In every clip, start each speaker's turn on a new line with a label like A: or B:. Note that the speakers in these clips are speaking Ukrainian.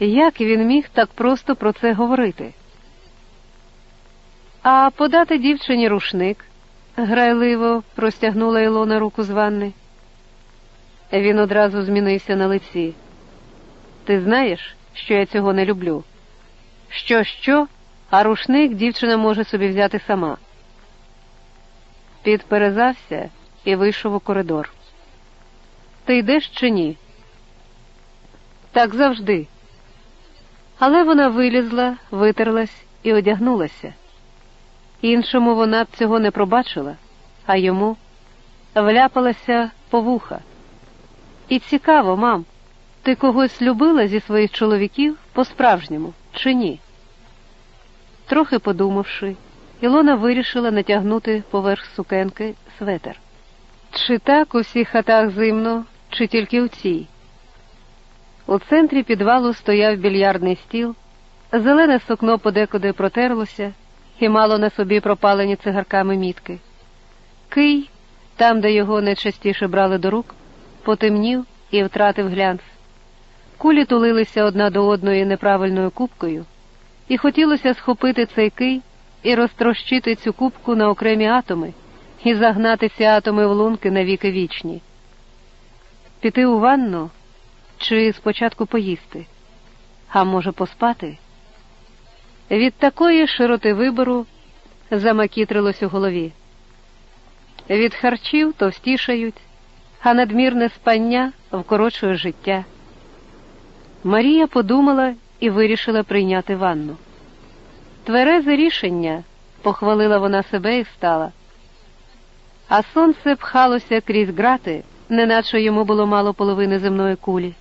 A: Як він міг так просто про це говорити? А подати дівчині рушник, грайливо простягнула Ілона руку з ванни. Він одразу змінився на лиці. Ти знаєш, що я цього не люблю? Що, що, а рушник дівчина може собі взяти сама. Підперезався і вийшов у коридор. Ти йдеш чи ні? Так завжди. Але вона вилізла, витерлась і одягнулася. Іншому вона б цього не пробачила, а йому вляпалася по вуха. І цікаво, мам, ти когось любила зі своїх чоловіків по-справжньому, чи ні? Трохи подумавши, Ілона вирішила натягнути поверх сукенки светер. Чи так у всіх хатах зимно, чи тільки у цій? У центрі підвалу стояв більярдний стіл, зелене сукно подекуди протерлося і мало на собі пропалені цигарками мітки. Кий, там, де його найчастіше брали до рук, потемнів і втратив глянц. Кулі тулилися одна до одної неправильною кубкою, і хотілося схопити цей кий і розтрощити цю кубку на окремі атоми і загнати ці атоми в лунки на віки вічні. Піти у ванну чи спочатку поїсти, а може, поспати? Від такої широти вибору замакітрилось у голові. Від харчів товстішають, а надмірне спання вкорочує життя. Марія подумала і вирішила прийняти ванну. Тверезе рішення, похвалила вона себе і встала. А сонце пхалося крізь грати, неначе йому було мало половини земної кулі,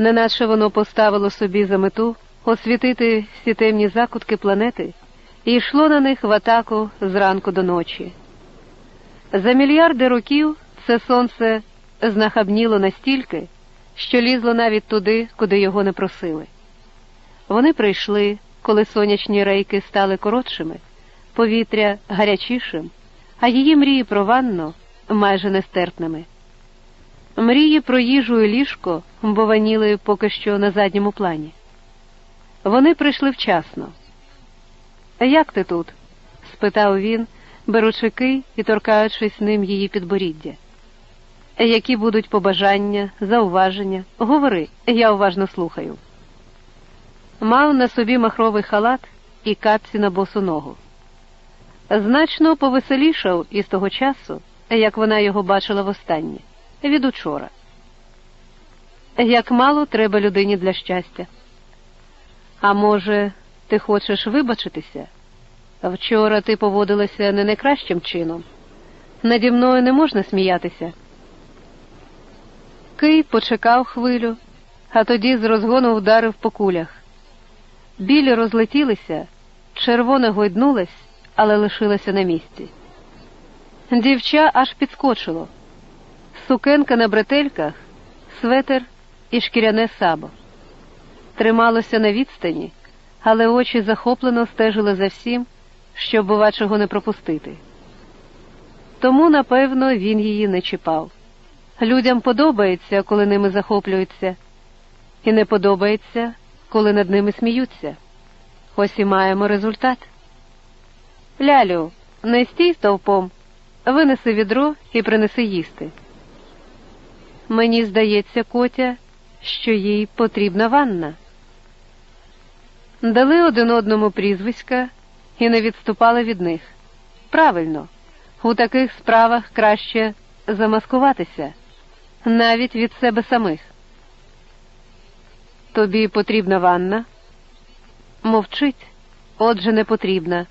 A: неначе воно поставило собі за мету освітити всі темні закутки планети і йшло на них в атаку зранку до ночі. За мільярди років це сонце знахабніло настільки, що лізло навіть туди, куди його не просили. Вони прийшли, коли сонячні рейки стали коротшими, повітря гарячішим, а її мрії про ванну майже нестерпними. Мрії про їжу і ліжко бованіли поки що на задньому плані. Вони прийшли вчасно. Як ти тут? спитав він, беручи кий і торкаючись ним її підборіддя. Які будуть побажання, зауваження? Говори, я уважно слухаю. Мав на собі махровий халат і капці на босу ногу. Значно повеселішав із того часу, як вона його бачила востаннє, від учора. Як мало треба людині для щастя. А може, ти хочеш вибачитися? Вчора ти поводилася не найкращим чином. Наді мною не можна сміятися. Кий почекав хвилю, а тоді з розгону вдарив по кулях. Білі розлетілися, червоне гойднулась, але лишилася на місці. Дівча аж підскочило. Сукенка на бретельках, светер і шкіряне сабо. Трималося на відстані, але очі захоплено стежили за всім, щоб бува чого не пропустити. Тому, напевно, він її не чіпав. Людям подобається, коли ними захоплюються, і не подобається, коли над ними сміються. Ось і маємо результат. Лялю, не стій стовпом, винеси відро і принеси їсти. Мені здається, Котя, що їй потрібна ванна. Дали один одному прізвиська і не відступали від них. Правильно, у таких справах краще замаскуватися навіть від себе самих. Тобі потрібна ванна? Мовчить, отже, не потрібна.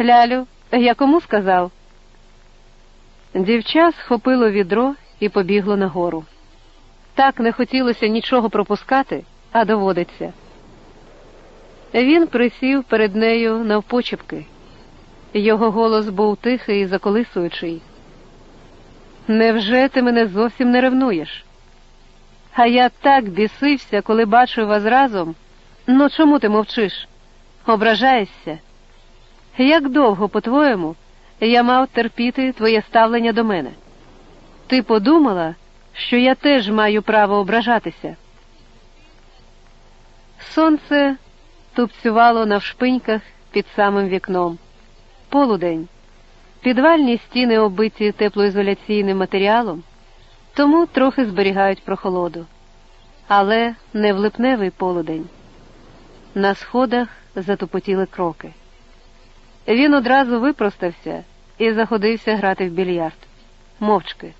A: Лялю, я кому сказав? Дівча схопило відро і побігло нагору. Так не хотілося нічого пропускати, а доводиться. Він присів перед нею навпочепки. Його голос був тихий і заколисуючий. Невже ти мене зовсім не ревнуєш? А я так бісився, коли бачив вас разом. Ну чому ти мовчиш? Ображаєшся? Як довго, по-твоєму, я мав терпіти твоє ставлення до мене? Ти подумала, що я теж маю право ображатися? Сонце тупцювало навшпиньках під самим вікном. Полудень. Підвальні стіни оббиті теплоізоляційним матеріалом, тому трохи зберігають прохолоду. Але не в липневий полудень. На сходах затупотіли кроки. Він одразу випростався і заходився грати в більярд. Мовчки.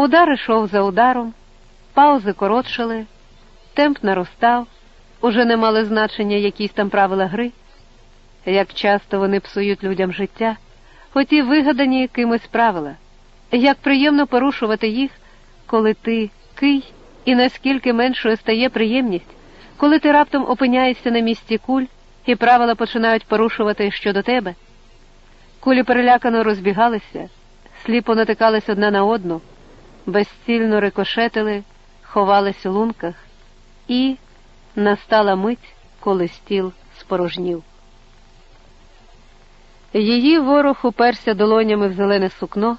A: Удар ішов за ударом, паузи коротшали, темп наростав, уже не мали значення якісь там правила гри. Як часто вони псують людям життя, оті вигадані кимось правила, як приємно порушувати їх, коли ти кий, і наскільки меншою стає приємність, коли ти раптом опиняєшся на місці куль і правила починають порушувати щодо тебе. Кулі перелякано розбігалися, сліпо натикались одна на одну, безцільно рикошетили, ховались у лунках, і настала мить, коли стіл спорожнів. Її ворог уперся долонями в зелене сукно,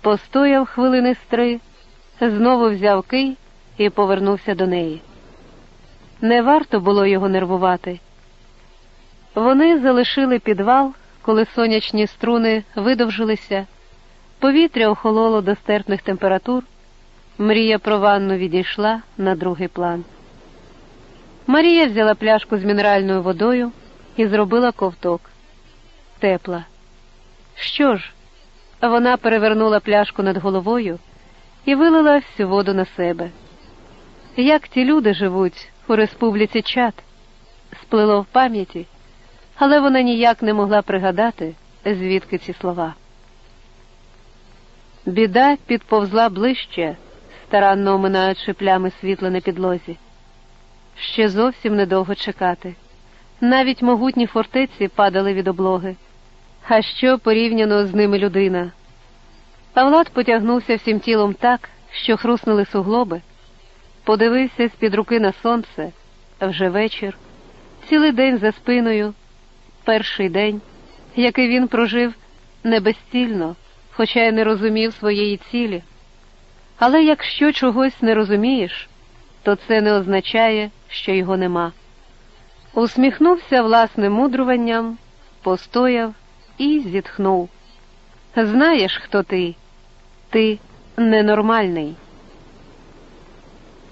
A: постояв хвилини стри, знову взяв кий і повернувся до неї. Не варто було його нервувати. Вони залишили підвал, коли сонячні струни видовжилися, повітря охололо до стерпних температур, мрія про ванну відійшла на другий план. Марія взяла пляшку з мінеральною водою і зробила ковток. Тепла. Що ж? Вона перевернула пляшку над головою і вилила всю воду на себе. Як ті люди живуть у республіці Чад, сплило в пам'яті, але вона ніяк не могла пригадати, звідки ці слова. Біда підповзла ближче, старанно оминаючи плями світла на підлозі. Ще зовсім недовго чекати. Навіть могутні фортеці падали від облоги. А що порівняно з ними людина? Павлат потягнувся всім тілом так, що хруснули суглоби, подивився з-під руки на сонце вже вечір, цілий день за спиною, перший день, який він прожив не безцільно, хоча й не розумів своєї цілі. Але якщо чогось не розумієш, то це не означає, що його нема. Усміхнувся власним мудруванням, постояв і зітхнув. Знаєш, хто ти? Ти ненормальний.